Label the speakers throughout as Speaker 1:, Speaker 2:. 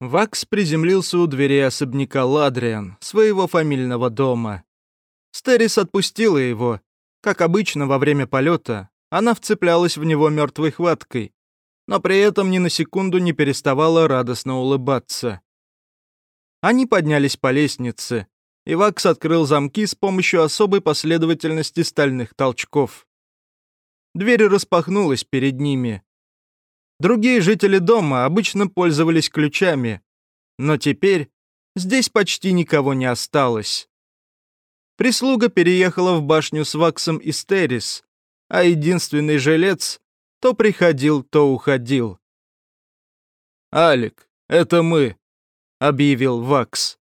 Speaker 1: Вакс приземлился у двери особняка Ладриан, своего фамильного дома. Стерис отпустила его. Как обычно во время полета, она вцеплялась в него мертвой хваткой, но при этом ни на секунду не переставала радостно улыбаться. Они поднялись по лестнице, и Вакс открыл замки с помощью особой последовательности стальных толчков. Дверь распахнулась перед ними. Другие жители дома обычно пользовались ключами, но теперь здесь почти никого не осталось. Прислуга переехала в башню с Ваксом и Стерис, а единственный жилец то приходил, то уходил. «Алик, это мы», — объявил Вакс.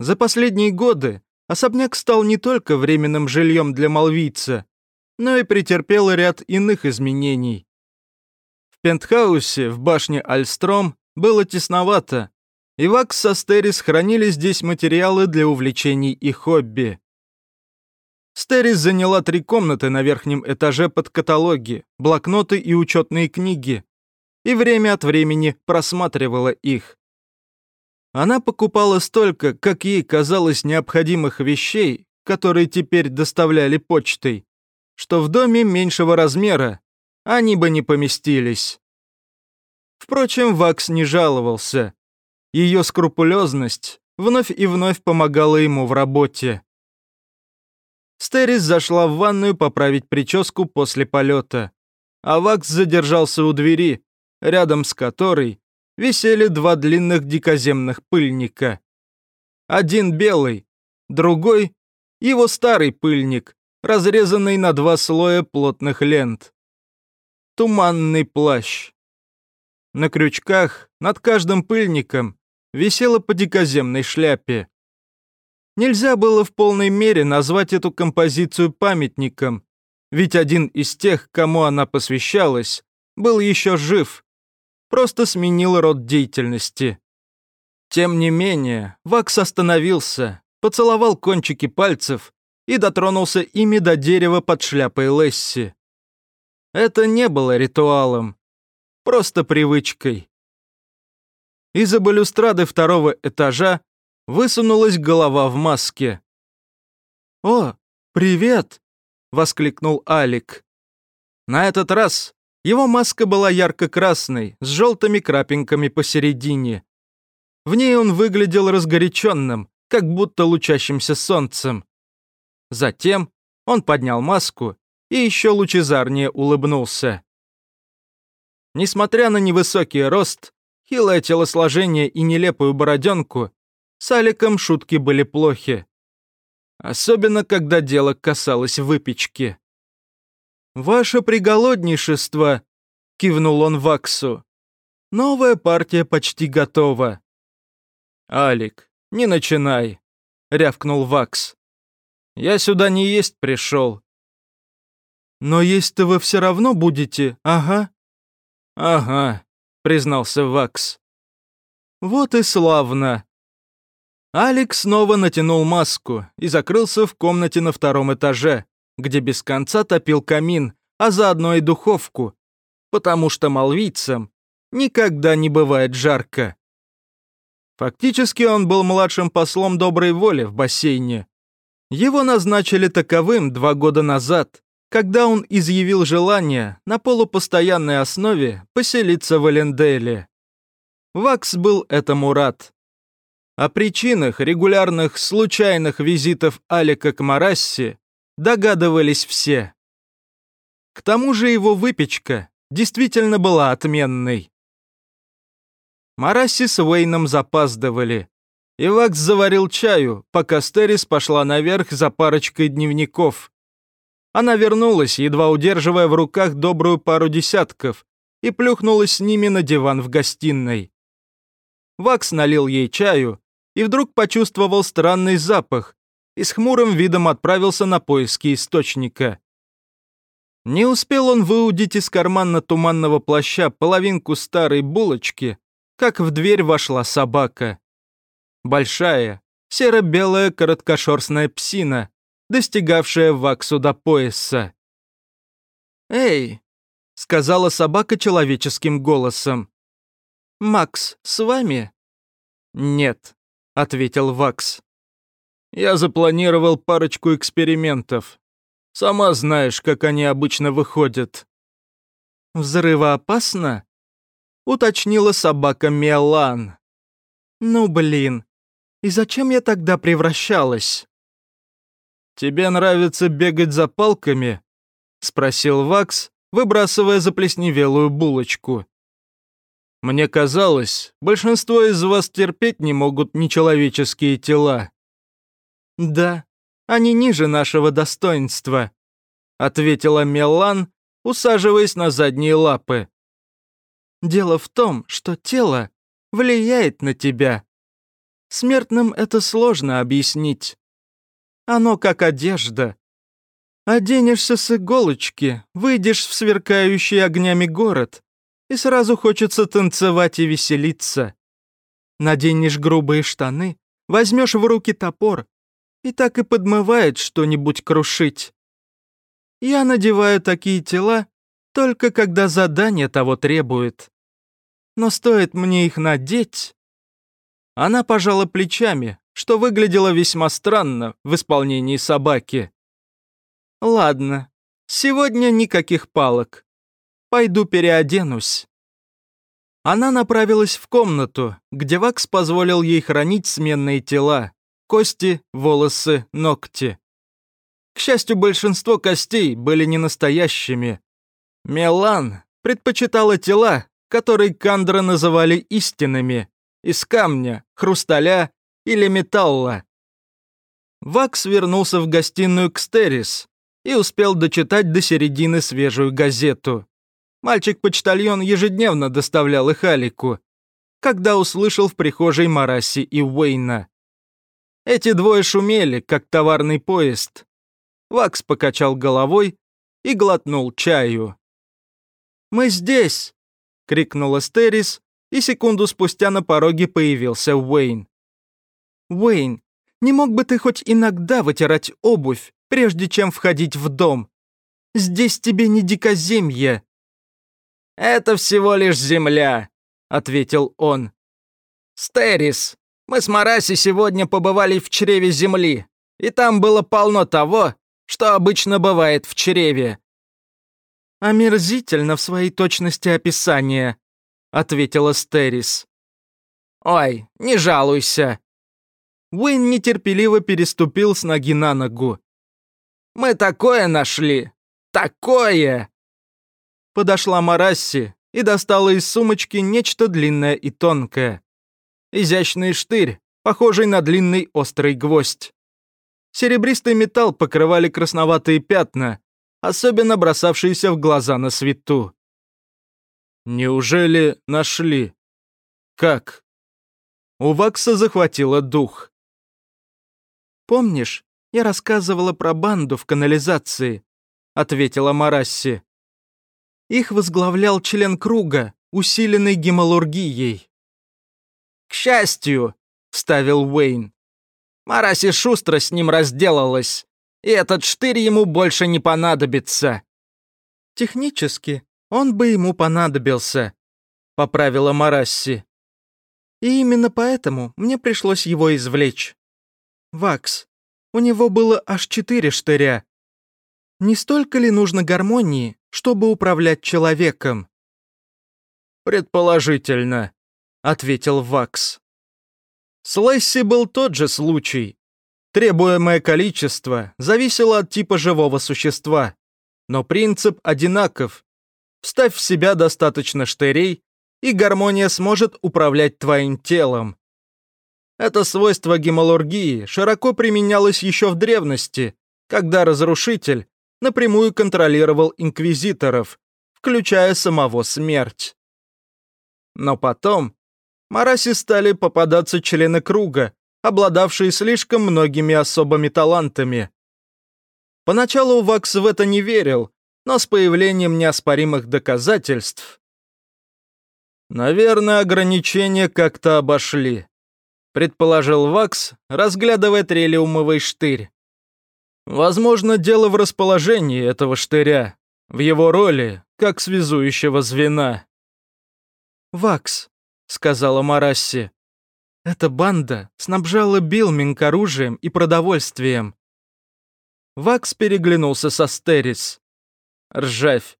Speaker 1: За последние годы особняк стал не только временным жильем для малвийца, но и претерпел ряд иных изменений. Пентхаусе в башне Альстром было тесновато, и Вакс со Стерис хранили здесь материалы для увлечений и хобби. Стерис заняла три комнаты на верхнем этаже под каталоги, блокноты и учетные книги, и время от времени просматривала их. Она покупала столько, как ей казалось, необходимых вещей, которые теперь доставляли почтой, что в доме меньшего размера они бы не поместились. Впрочем, Вакс не жаловался. Ее скрупулезность вновь и вновь помогала ему в работе. Стерис зашла в ванную поправить прическу после полета, а Вакс задержался у двери, рядом с которой висели два длинных дикоземных пыльника. Один белый, другой — его старый пыльник, разрезанный на два слоя плотных лент. Туманный плащ. На крючках над каждым пыльником висела по дикоземной шляпе. Нельзя было в полной мере назвать эту композицию памятником, ведь один из тех, кому она посвящалась, был еще жив, просто сменил род деятельности. Тем не менее, Вакс остановился, поцеловал кончики пальцев и дотронулся ими до дерева под шляпой Лесси. Это не было ритуалом, просто привычкой. Из-за балюстрады второго этажа высунулась голова в маске. «О, привет!» — воскликнул Алик. На этот раз его маска была ярко-красной, с желтыми крапинками посередине. В ней он выглядел разгоряченным, как будто лучащимся солнцем. Затем он поднял маску и еще лучезарнее улыбнулся. Несмотря на невысокий рост, хилое телосложение и нелепую бороденку, с Аликом шутки были плохи. Особенно, когда дело касалось выпечки. «Ваше приголоднейшество!» — кивнул он Ваксу. «Новая партия почти готова». «Алик, не начинай», — рявкнул Вакс. «Я сюда не есть пришел». «Но есть-то вы все равно будете, ага?» «Ага», — признался Вакс. «Вот и славно», Алекс снова натянул маску и закрылся в комнате на втором этаже, где без конца топил камин, а заодно и духовку, потому что малвийцам никогда не бывает жарко. Фактически он был младшим послом доброй воли в бассейне. Его назначили таковым два года назад, когда он изъявил желание на полупостоянной основе поселиться в Эленделе. Вакс был этому рад. О причинах регулярных случайных визитов Алика к Марасси догадывались все. К тому же его выпечка действительно была отменной. Марасси с Уэйном запаздывали. И Вакс заварил чаю, пока Стерис пошла наверх за парочкой дневников. Она вернулась, едва удерживая в руках добрую пару десятков, и плюхнулась с ними на диван в гостиной. Вакс налил ей чаю, и вдруг почувствовал странный запах и с хмурым видом отправился на поиски источника. Не успел он выудить из кармана туманного плаща половинку старой булочки, как в дверь вошла собака. Большая, серо-белая короткошерстная псина, достигавшая ваксу до пояса. «Эй!» — сказала собака человеческим голосом. Макс с вами?» «Нет», — ответил Вакс. «Я запланировал парочку экспериментов. Сама знаешь, как они обычно выходят». «Взрывоопасно?» — уточнила собака Мелан. «Ну, блин, и зачем я тогда превращалась?» «Тебе нравится бегать за палками?» — спросил Вакс, выбрасывая заплесневелую булочку. «Мне казалось, большинство из вас терпеть не могут нечеловеческие тела». «Да, они ниже нашего достоинства», — ответила Мелан, усаживаясь на задние лапы. «Дело в том, что тело влияет на тебя. Смертным это сложно объяснить. Оно как одежда. Оденешься с иголочки, выйдешь в сверкающий огнями город, и сразу хочется танцевать и веселиться. Наденешь грубые штаны, возьмешь в руки топор, и так и подмывает что-нибудь крушить. Я надеваю такие тела только когда задание того требует. Но стоит мне их надеть... Она пожала плечами, что выглядело весьма странно в исполнении собаки. «Ладно, сегодня никаких палок. Пойду переоденусь». Она направилась в комнату, где Вакс позволил ей хранить сменные тела, кости, волосы, ногти. К счастью, большинство костей были не настоящими. Мелан предпочитала тела, которые Кандра называли истинными, из камня, хрусталя или металла. Вакс вернулся в гостиную к Стерис и успел дочитать до середины свежую газету. Мальчик-почтальон ежедневно доставлял их Алику, когда услышал в прихожей Мараси и Уэйна. Эти двое шумели, как товарный поезд. Вакс покачал головой и глотнул чаю. «Мы здесь!» — крикнула Стерис, и секунду спустя на пороге появился Уэйн. «Уэйн, не мог бы ты хоть иногда вытирать обувь, прежде чем входить в дом? Здесь тебе не дикоземье».
Speaker 2: «Это всего лишь земля», — ответил он. «Стерис, мы с Мараси сегодня побывали в чреве земли, и там было полно того, что обычно бывает в чреве».
Speaker 1: «Омерзительно в своей точности описания», ответила Стерис.
Speaker 2: «Ой, не жалуйся!»
Speaker 1: Уэйн нетерпеливо переступил с ноги на ногу.
Speaker 2: «Мы такое нашли! Такое!»
Speaker 1: Подошла Марасси и достала из сумочки нечто длинное и тонкое. Изящный штырь, похожий на длинный острый гвоздь. Серебристый металл покрывали красноватые пятна, особенно бросавшиеся в глаза на свету. Неужели нашли? Как? У Вакса захватило дух. «Помнишь, я рассказывала про банду в канализации?» — ответила Марасси. Их возглавлял член круга, усиленный гемалургией.
Speaker 2: «К счастью», — вставил Уэйн, — «Мараси шустро с ним разделалась, и этот штырь ему больше не понадобится».
Speaker 1: «Технически он бы ему понадобился», — поправила Марасси. «И именно поэтому мне пришлось его извлечь. Вакс, у него было аж четыре штыря. Не столько ли нужно гармонии, чтобы управлять человеком?» «Предположительно», — ответил Вакс. С Лесси был тот же случай. Требуемое количество зависело от типа живого существа, но принцип одинаков Вставь в себя достаточно штырей, и гармония сможет управлять твоим телом. Это свойство гемалургии широко применялось еще в древности, когда разрушитель напрямую контролировал инквизиторов, включая самого смерть. Но потом Мараси стали попадаться члены круга, обладавшие слишком многими особыми талантами. Поначалу Вакс в это не верил, но с появлением неоспоримых доказательств... Наверное, ограничения как-то обошли, предположил Вакс, разглядывая трелиумовый штырь. Возможно, дело в расположении этого штыря, в его роли как связующего звена. «Вакс, — сказала Марасси. «Эта банда снабжала Билминг оружием и продовольствием». Вакс переглянулся со Стерис. Ржавь.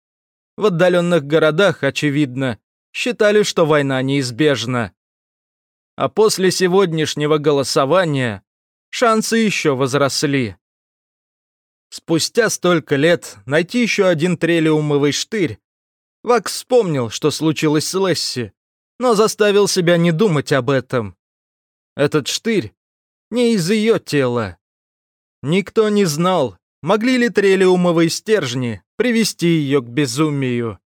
Speaker 1: В отдаленных городах, очевидно, считали, что война неизбежна. А после сегодняшнего голосования шансы еще возросли. Спустя столько лет найти еще один трелиумовый штырь. Вакс вспомнил, что случилось с Лесси, но заставил себя не думать об этом. Этот штырь не из ее тела. Никто не знал, могли ли трелиумовые стержни привести ее к безумию.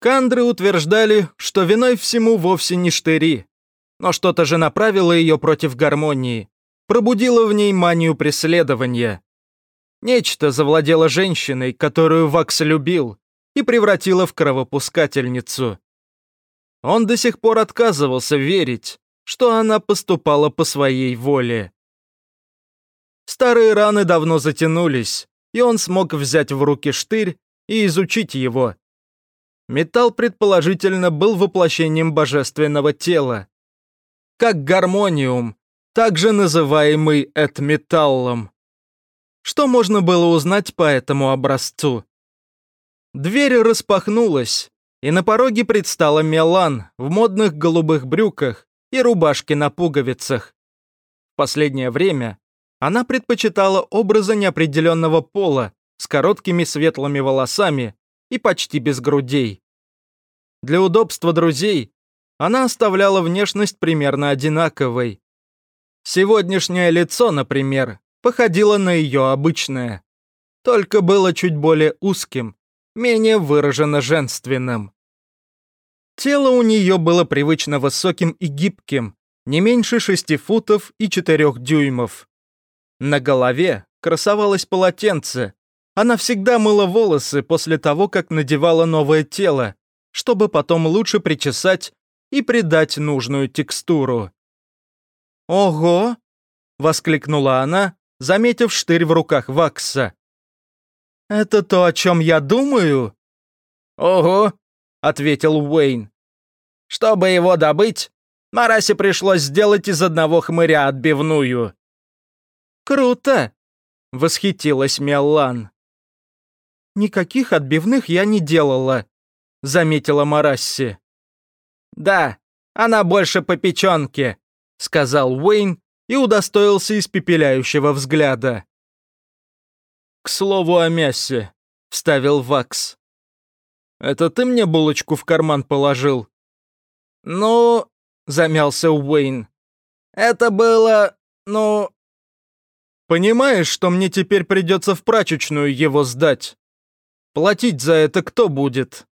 Speaker 1: Кандры утверждали, что виной всему вовсе не штыри, но что-то же направило ее против гармонии, пробудило в ней манию преследования. Нечто завладело женщиной, которую Вакс любил, и превратило в кровопускательницу. Он до сих пор отказывался верить, что она поступала по своей воле. Старые раны давно затянулись, и он смог взять в руки штырь и изучить его. Металл, предположительно, был воплощением божественного тела. Как гармониум, также называемый этметаллом. Что можно было узнать по этому образцу? Дверь распахнулась, и на пороге предстала Мелан в модных голубых брюках и рубашке на пуговицах. В последнее время она предпочитала образы неопределенного пола с короткими светлыми волосами и почти без грудей. Для удобства друзей она оставляла внешность примерно одинаковой. Сегодняшнее лицо, например, походило на ее обычное, только было чуть более узким, менее выраженно женственным. Тело у нее было привычно высоким и гибким, не меньше шести футов и четырех дюймов. На голове красовалось полотенце. Она всегда мыла волосы после того, как надевала новое тело, чтобы потом лучше причесать и придать нужную текстуру. «Ого!» — воскликнула она, заметив штырь в руках Вакса. «Это то, о чем я думаю?»
Speaker 2: «Ого!» — ответил Уэйн. «Чтобы его добыть, Марасе пришлось сделать из одного хмыря отбивную».
Speaker 1: «Круто!» — восхитилась Меллан. «Никаких отбивных я не делала», — заметила Марасси.
Speaker 2: «Да, она больше по печенке», — сказал Уэйн и удостоился испепеляющего взгляда.
Speaker 1: «К слову о мясе», — вставил Вакс. «Это ты мне булочку в карман положил?»
Speaker 2: «Ну...» — замялся Уэйн. «Это было... ну...»
Speaker 1: «Понимаешь, что мне теперь придется в прачечную его сдать? Платить за это кто будет?»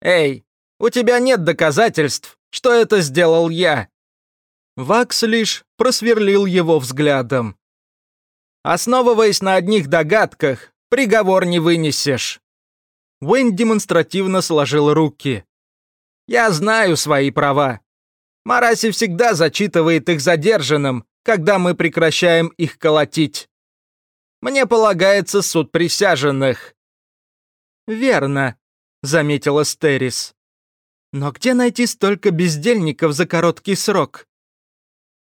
Speaker 2: «Эй, у тебя нет доказательств, что это сделал я!»
Speaker 1: Вакс лишь просверлил его взглядом.
Speaker 2: «Основываясь на одних догадках, приговор не вынесешь».
Speaker 1: Уэйн демонстративно сложил руки.
Speaker 2: «Я знаю свои права. Мараси всегда зачитывает их задержанным, когда мы прекращаем их колотить. Мне полагается суд присяженных».
Speaker 1: «Верно», — заметила Стерис. «Но где найти столько бездельников за короткий срок?»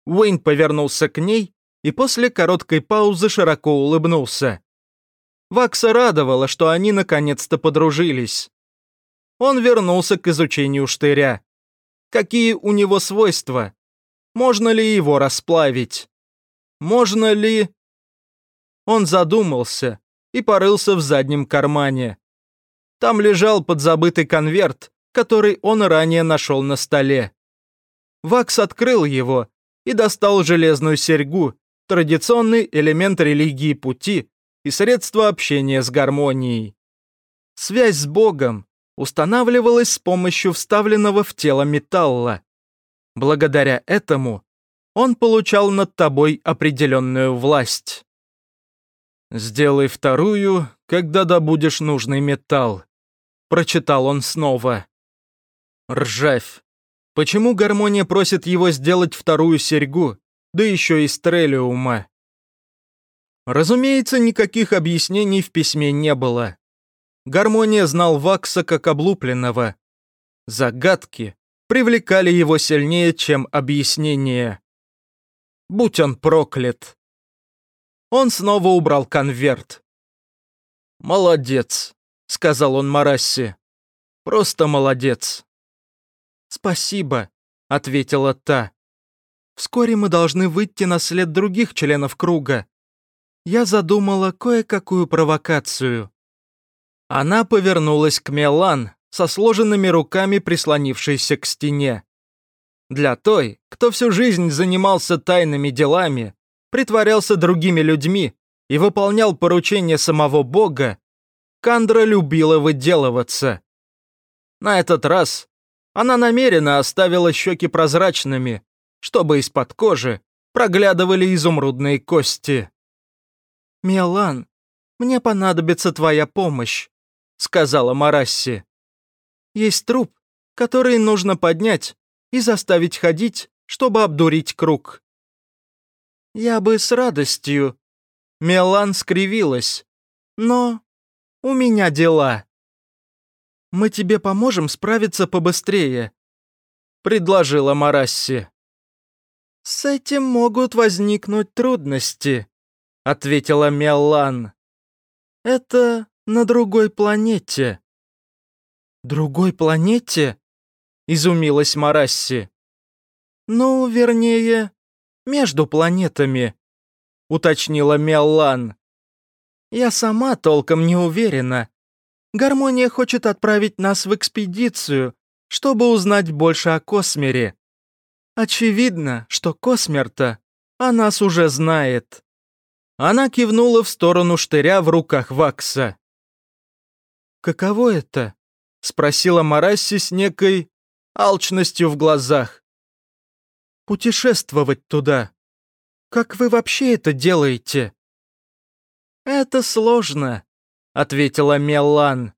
Speaker 1: Уэйн повернулся к ней и после короткой паузы широко улыбнулся. Вакса радовало, что они наконец-то подружились. Он вернулся к изучению штыря. Какие у него свойства? Можно ли его расплавить? Можно ли... Он задумался и порылся в заднем кармане. Там лежал подзабытый конверт, который он ранее нашел на столе. Вакс открыл его и достал железную серьгу, традиционный элемент религии пути и средство общения с гармонией. Связь с Богом устанавливалась с помощью вставленного в тело металла. Благодаря этому он получал над тобой определенную власть. «Сделай вторую, когда добудешь нужный металл», — прочитал он снова. Ржавь. Почему гармония просит его сделать вторую серьгу, да еще и стрелиума? Разумеется, никаких объяснений в письме не было. Гармония знал Вакса как облупленного. Загадки, привлекали его сильнее, чем объяснение. Будь он проклят. Он снова убрал конверт. «Молодец», — сказал он Марассе. «Просто молодец». «Спасибо», — ответила та. «Вскоре мы должны выйти на след других членов круга. Я задумала кое-какую провокацию». Она повернулась к Мелан, со сложенными руками прислонившейся к стене. Для той, кто всю жизнь занимался тайными делами, притворялся другими людьми и выполнял поручения самого Бога, Кандра любила выделываться. На этот раз она намеренно оставила щеки прозрачными, чтобы из-под кожи проглядывали изумрудные кости. «Миолан, мне понадобится твоя помощь», — сказала Марасси. «Есть труп, который нужно поднять и заставить ходить, чтобы обдурить круг». «Я бы с радостью», — Миолан скривилась, «но у меня дела». «Мы тебе поможем справиться побыстрее», — предложила Марасси. «С этим могут возникнуть трудности», — ответила Меллан. «Это на другой планете». «Другой планете?» — изумилась Марасси. «Ну, вернее, между планетами», — уточнила Меллан. «Я сама толком не уверена, Гармония хочет отправить нас в экспедицию, чтобы узнать больше о Космере. Очевидно, что Космер-то о нас уже знает». Она кивнула в сторону штыря в руках Вакса. «Каково это?» — спросила Марасси с некой алчностью в глазах. «Путешествовать туда. Как вы вообще это делаете?» «Это сложно», — ответила Меллан.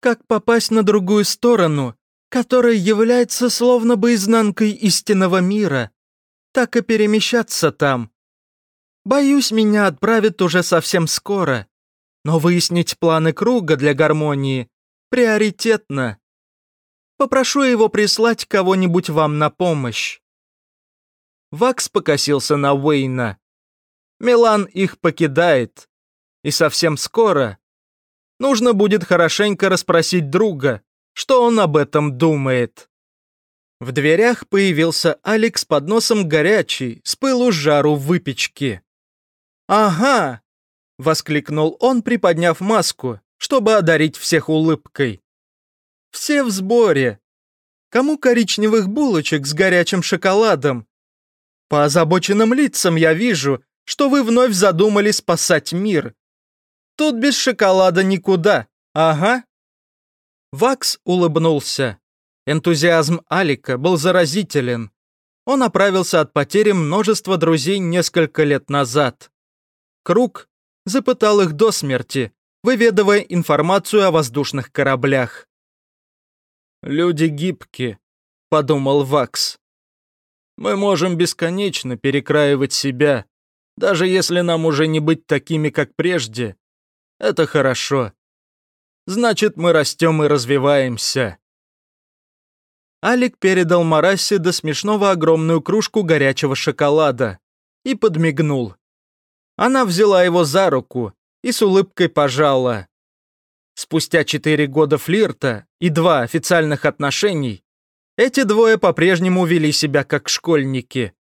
Speaker 1: «Как попасть на другую сторону, которая является словно бы изнанкой истинного мира, так и перемещаться там. Боюсь, меня отправят уже совсем скоро, но выяснить планы круга для гармонии приоритетно. Попрошу его прислать кого-нибудь вам на помощь». Вакс покосился на Уэйна. Милан их покидает, и совсем скоро нужно будет хорошенько расспросить друга, что он об этом думает. В дверях появился Алекс под носом горячий, с пылу жару выпечки. «Ага!» — воскликнул он, приподняв маску, чтобы одарить всех улыбкой. «Все в сборе. Кому коричневых булочек с горячим шоколадом? По озабоченным лицам я вижу, что вы вновь задумали спасать мир. Тут без шоколада никуда. Ага». Вакс улыбнулся. Энтузиазм Алика был заразителен. Он оправился от потери множества друзей несколько лет назад. Круг запытал их до смерти, выведывая информацию о воздушных кораблях. «Люди гибки», — подумал Вакс. «Мы можем бесконечно перекраивать себя, даже если нам уже не быть такими, как прежде, это хорошо. Значит, мы растем и развиваемся. Алик передал Марасе до смешного огромную кружку горячего шоколада и подмигнул. Она взяла его за руку и с улыбкой пожала. Спустя четыре года флирта и два официальных отношений эти двое по-прежнему вели себя как школьники.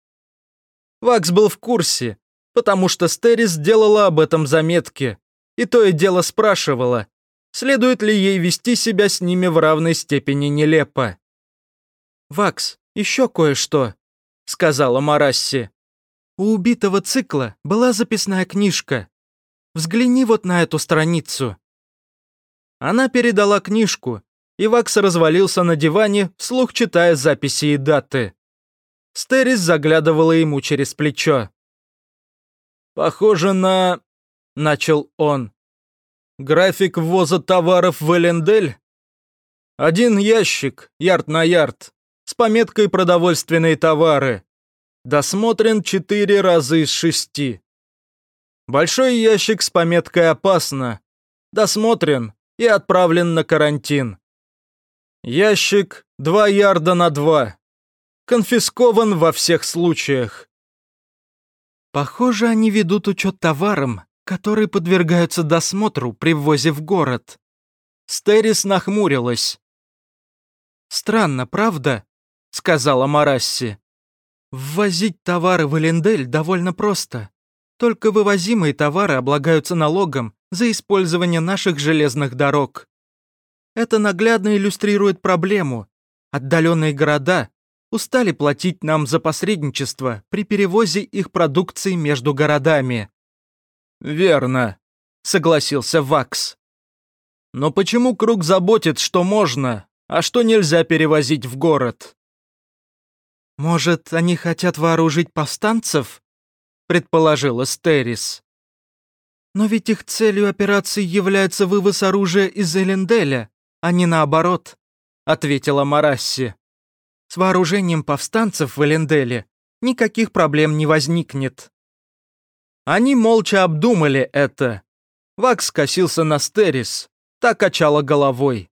Speaker 1: Вакс был в курсе, потому что Стерис сделала об этом заметки, и то и дело спрашивала, следует ли ей вести себя с ними в равной степени нелепо. «Вакс, еще кое-что», — сказала Марасси. «У убитого цикла была записная книжка. Взгляни вот на эту страницу». Она передала книжку, и Вакс развалился на диване, вслух читая записи и даты. Стерис заглядывала ему через плечо. «Похоже на...» начал он. «График ввоза товаров в Элендель? Один ящик, ярд на ярд, с пометкой «Продовольственные товары». Досмотрен четыре раза из шести. Большой ящик с пометкой «Опасно». Досмотрен и отправлен на карантин. Ящик Два ярда на два. Конфискован во всех случаях.
Speaker 2: Похоже, они ведут учет товарам, которые подвергаются досмотру при ввозе в город. Стерис нахмурилась. «Странно, правда?» — сказала Марасси. «Ввозить товары в Элендель довольно просто. Только вывозимые товары облагаются налогом за использование наших железных дорог. Это наглядно иллюстрирует проблему. Отдаленные города устали платить нам за посредничество при перевозе их продукции между городами.
Speaker 1: «Верно», — согласился Вакс. «Но почему Круг заботит, что можно, а что нельзя перевозить в город?»
Speaker 2: «Может, они хотят вооружить повстанцев?» — предположила Стерис. «Но ведь их целью операции является вывоз оружия из Эленделя, а не наоборот», — ответила Марасси. «С вооружением повстанцев в Эленделе никаких проблем не возникнет».
Speaker 1: Они молча обдумали это. Вакс косился на Стерис, так качала головой.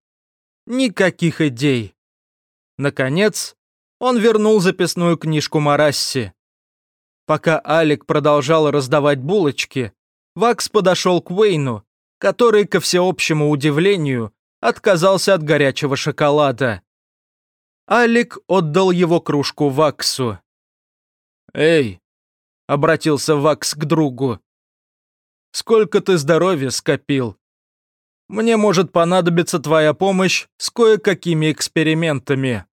Speaker 1: Никаких идей. Наконец, он вернул записную книжку Марасси. Пока Алик продолжал раздавать булочки, Вакс подошел к Уэйну, который, ко всеобщему удивлению, отказался от горячего шоколада. Алик отдал его кружку Ваксу. «Эй, — обратился Вакс к другу. «Сколько ты здоровья скопил? Мне может понадобиться твоя помощь с кое-какими экспериментами».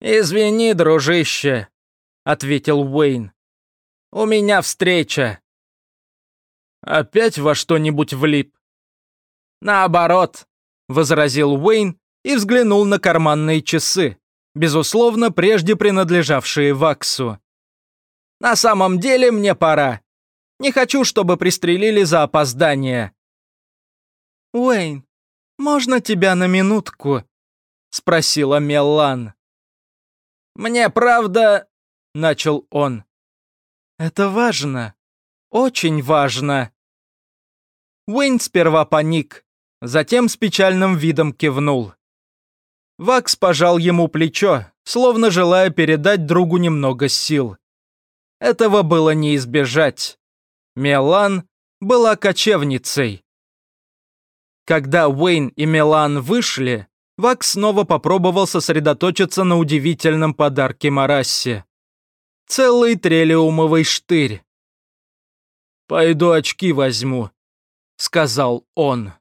Speaker 2: «Извини, дружище», — ответил Уэйн. «У меня встреча».
Speaker 1: «Опять во что-нибудь влип?»
Speaker 2: «Наоборот», — возразил Уэйн и взглянул на карманные часы, безусловно, прежде принадлежавшие Ваксу. На самом деле мне пора. Не хочу, чтобы пристрелили за опоздание».
Speaker 1: «Уэйн, можно тебя на минутку?» — спросила Меллан.
Speaker 2: «Мне правда...» — начал он.
Speaker 1: «Это важно. Очень важно». Уэйн сперва паник, затем с печальным видом кивнул. Вакс пожал ему плечо, словно желая передать другу немного сил. Этого было не избежать. Мелан была кочевницей. Когда Уэйн и Мелан вышли, Вак снова попробовал сосредоточиться на удивительном подарке Марассе. Целый трелиумовый штырь. «Пойду очки возьму», — сказал он.